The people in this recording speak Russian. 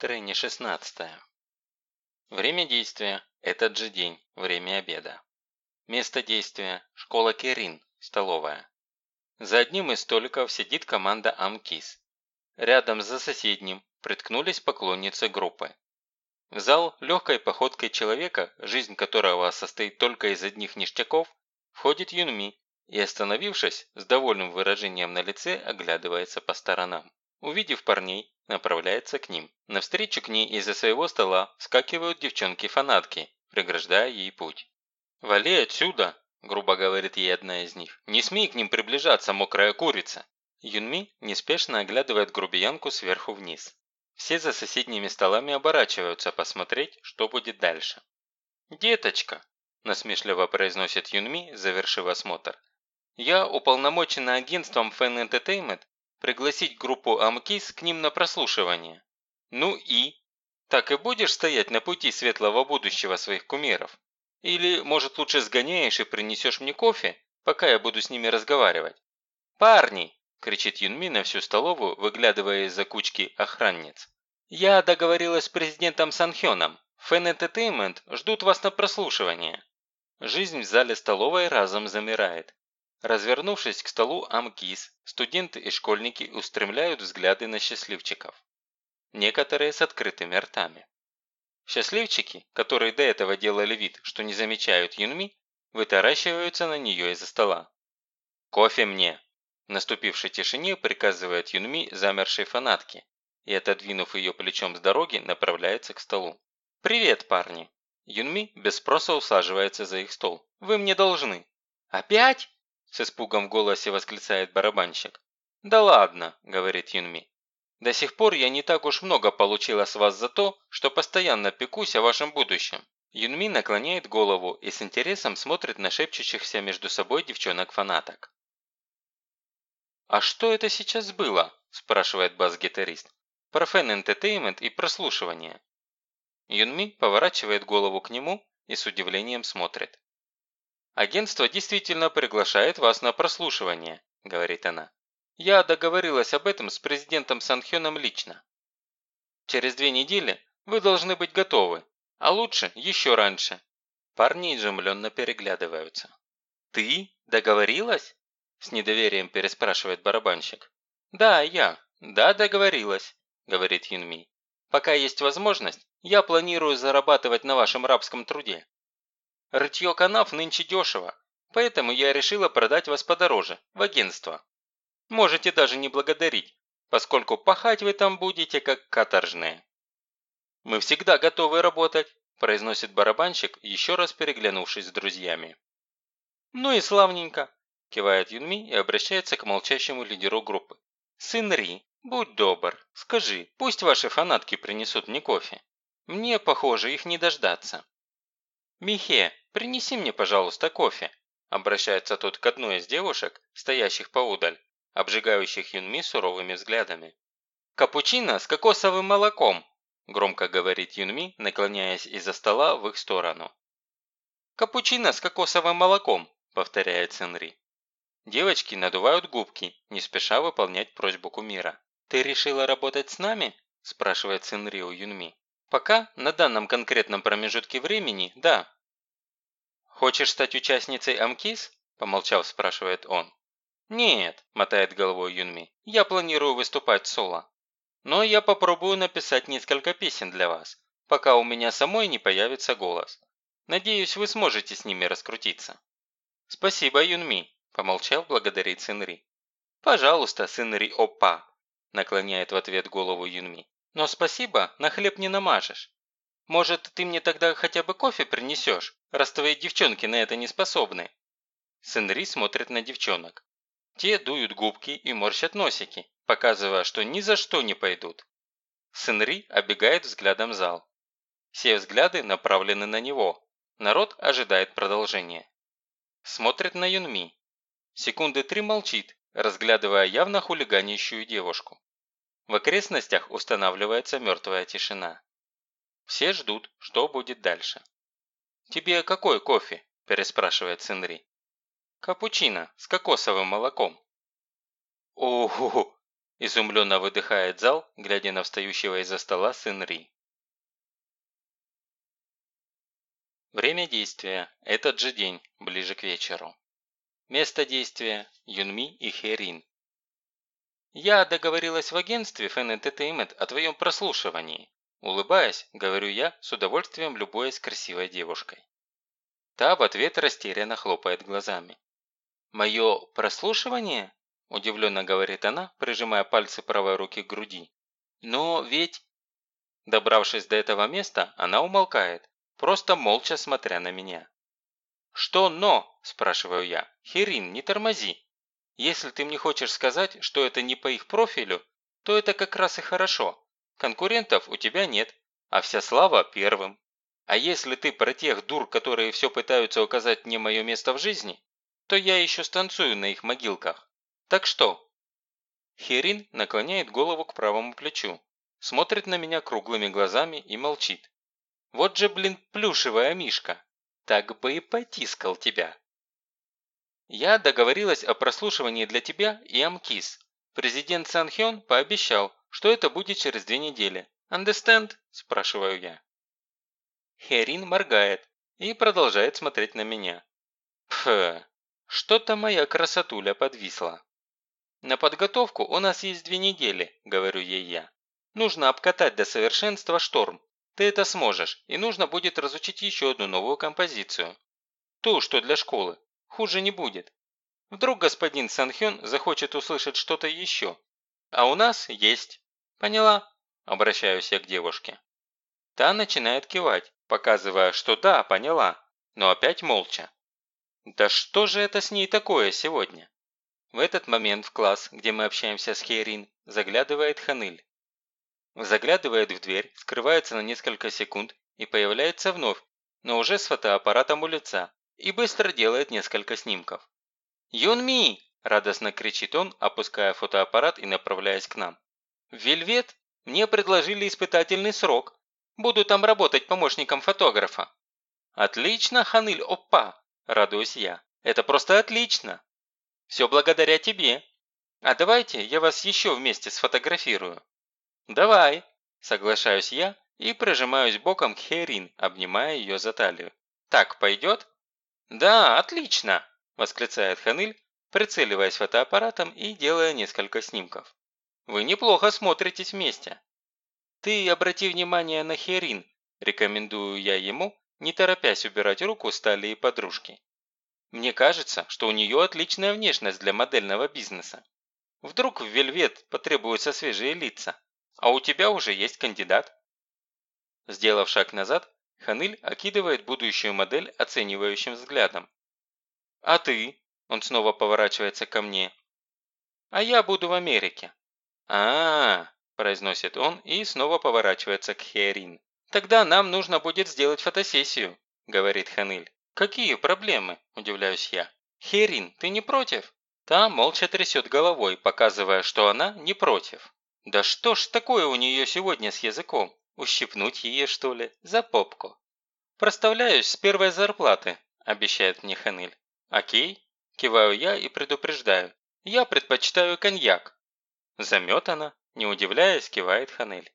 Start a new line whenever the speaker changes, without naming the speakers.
Тренни 16. Время действия – этот же день, время обеда. Место действия – школа Керин, столовая. За одним из столиков сидит команда Амкис. Рядом за соседним приткнулись поклонницы группы. В зал легкой походкой человека, жизнь которого состоит только из одних ништяков, входит Юнми и, остановившись, с довольным выражением на лице оглядывается по сторонам. Увидев парней, направляется к ним. Навстречу к ней из-за своего стола вскакивают девчонки-фанатки, преграждая ей путь. «Вали отсюда!» – грубо говорит ей одна из них. «Не смей к ним приближаться, мокрая курица!» Юнми неспешно оглядывает грубиянку сверху вниз. Все за соседними столами оборачиваются посмотреть, что будет дальше. «Деточка!» – насмешливо произносит Юнми, завершив осмотр. «Я уполномочена агентством Fan Entertainment пригласить группу Амкис к ним на прослушивание. Ну и? Так и будешь стоять на пути светлого будущего своих кумиров? Или, может, лучше сгоняешь и принесешь мне кофе, пока я буду с ними разговаривать? «Парни!» – кричит Юнми на всю столовую, выглядывая из-за кучки охранниц. «Я договорилась с президентом Санхёном. Fan Entertainment ждут вас на прослушивание». Жизнь в зале столовой разом замирает. Развернувшись к столу Амкис, студенты и школьники устремляют взгляды на счастливчиков. Некоторые с открытыми ртами. Счастливчики, которые до этого делали вид, что не замечают Юнми, вытаращиваются на нее из-за стола. «Кофе мне!» В наступившей тишине приказывает Юнми замершей фанатке и, отодвинув ее плечом с дороги, направляется к столу. «Привет, парни!» Юнми без спроса усаживается за их стол. «Вы мне должны!» «Опять?» С испугом в голосе восклицает барабанщик. «Да ладно», – говорит Юнми. «До сих пор я не так уж много получила с вас за то, что постоянно пекусь о вашем будущем». Юнми наклоняет голову и с интересом смотрит на шепчущихся между собой девчонок-фанаток. «А что это сейчас было?» – спрашивает бас-гитарист. «Про FAN Entertainment и прослушивание». Юнми поворачивает голову к нему и с удивлением смотрит. «Агентство действительно приглашает вас на прослушивание», – говорит она. «Я договорилась об этом с президентом Санхёном лично. Через две недели вы должны быть готовы, а лучше еще раньше». Парни изумленно переглядываются. «Ты? Договорилась?» – с недоверием переспрашивает барабанщик. «Да, я. Да, договорилась», – говорит Юнми. «Пока есть возможность, я планирую зарабатывать на вашем рабском труде. Рытье канав нынче дешево, поэтому я решила продать вас подороже, в агентство. Можете даже не благодарить, поскольку пахать вы там будете как каторжные. Мы всегда готовы работать, произносит барабанщик, еще раз переглянувшись с друзьями. Ну и славненько, кивает Юнми и обращается к молчащему лидеру группы. Сын Ри, будь добр, скажи, пусть ваши фанатки принесут мне кофе. Мне, похоже, их не дождаться. «Михе, принеси мне, пожалуйста, кофе», обращается тот к одной из девушек, стоящих поудаль, обжигающих Юнми суровыми взглядами. «Капучино с кокосовым молоком», громко говорит Юнми, наклоняясь из-за стола в их сторону. «Капучино с кокосовым молоком», повторяет Сенри. Девочки надувают губки, не спеша выполнять просьбу кумира. «Ты решила работать с нами?» спрашивает Сенри у Юнми. Пока, на данном конкретном промежутке времени, да. «Хочешь стать участницей Амкис?» – помолчав, спрашивает он. «Нет», – мотает головой Юнми, – «я планирую выступать соло. Но я попробую написать несколько песен для вас, пока у меня самой не появится голос. Надеюсь, вы сможете с ними раскрутиться». «Спасибо, Юнми», – помолчав, благодарит Сынри. «Пожалуйста, Сынри Опа», – наклоняет в ответ голову Юнми. Но спасибо, на хлеб не намажешь. Может, ты мне тогда хотя бы кофе принесешь, раз твои девчонки на это не способны?» Сенри смотрит на девчонок. Те дуют губки и морщат носики, показывая, что ни за что не пойдут. Сенри обегает взглядом зал. Все взгляды направлены на него. Народ ожидает продолжения. Смотрит на Юнми. Секунды три молчит, разглядывая явно хулиганящую девушку. В окрестностях устанавливается мертвая тишина. Все ждут, что будет дальше. «Тебе какой кофе?» – переспрашивает Синри. «Капучино с кокосовым молоком». «Ого!» Изумленно выдыхает зал, глядя на встающего из-за стола сын Ри. Время действия – этот же день, ближе к вечеру. Место действия – Юнми и Херин. «Я договорилась в агентстве Fan Entertainment о твоем прослушивании», Улыбаясь, говорю я, с удовольствием любуясь красивой девушкой. Та в ответ растерянно хлопает глазами. «Мое прослушивание?» – удивленно говорит она, прижимая пальцы правой руки к груди. «Но ведь...» Добравшись до этого места, она умолкает, просто молча смотря на меня. «Что «но»?» – спрашиваю я. «Херин, не тормози. Если ты мне хочешь сказать, что это не по их профилю, то это как раз и хорошо. Конкурентов у тебя нет, а вся слава первым. А если ты про тех дур, которые все пытаются указать мне мое место в жизни, то я еще станцую на их могилках. Так что?» Херин наклоняет голову к правому плечу, смотрит на меня круглыми глазами и молчит. «Вот же, блин, плюшевая мишка! Так бы и потискал тебя!» «Я договорилась о прослушивании для тебя и Амкис. Президент Санхён пообещал, что это будет через две недели. Understand?» – спрашиваю я. Херин моргает и продолжает смотреть на меня. Пф, что-то моя красотуля подвисла. На подготовку у нас есть две недели, говорю ей я. Нужно обкатать до совершенства шторм. Ты это сможешь, и нужно будет разучить еще одну новую композицию. Ту, что для школы. Хуже не будет. Вдруг господин Санхён захочет услышать что-то еще, а у нас есть. Поняла? Обращаюсь я к девушке. Та начинает кивать, показывая, что да, поняла, но опять молча. Да что же это с ней такое сегодня? В этот момент в класс, где мы общаемся с Хейрин, заглядывает Ханыль. Заглядывает в дверь, скрывается на несколько секунд и появляется вновь, но уже с фотоаппаратом у лица, и быстро делает несколько снимков. «Юнми!» – радостно кричит он, опуская фотоаппарат и направляясь к нам. «Вельвет? Мне предложили испытательный срок. Буду там работать помощником фотографа». «Отлично, Ханыль Оппа!» – радуюсь я. «Это просто отлично!» «Все благодаря тебе. А давайте я вас еще вместе сфотографирую». «Давай!» – соглашаюсь я и прижимаюсь боком к Херин, обнимая ее за талию. «Так пойдет?» «Да, отлично!» – восклицает Ханыль, прицеливаясь фотоаппаратом и делая несколько снимков. Вы неплохо смотритесь вместе. Ты обрати внимание на Херин, рекомендую я ему, не торопясь убирать руку с талии подружки. Мне кажется, что у нее отличная внешность для модельного бизнеса. Вдруг в Вельвет потребуются свежие лица, а у тебя уже есть кандидат. Сделав шаг назад, Ханыль окидывает будущую модель оценивающим взглядом. «А ты?» – он снова поворачивается ко мне. «А я буду в Америке а, -а, -а произносит он и снова поворачивается к Херин. «Тогда нам нужно будет сделать фотосессию», – говорит Ханыль. «Какие проблемы?» – удивляюсь я. «Херин, ты не против?» Та молча трясет головой, показывая, что она не против. «Да что ж такое у нее сегодня с языком? Ущипнуть ее, что ли? За попку?» «Проставляюсь с первой зарплаты», – обещает мне Ханыль. «Окей», – киваю я и предупреждаю. «Я предпочитаю коньяк, Заметана, не удивляясь, кивает Ханель.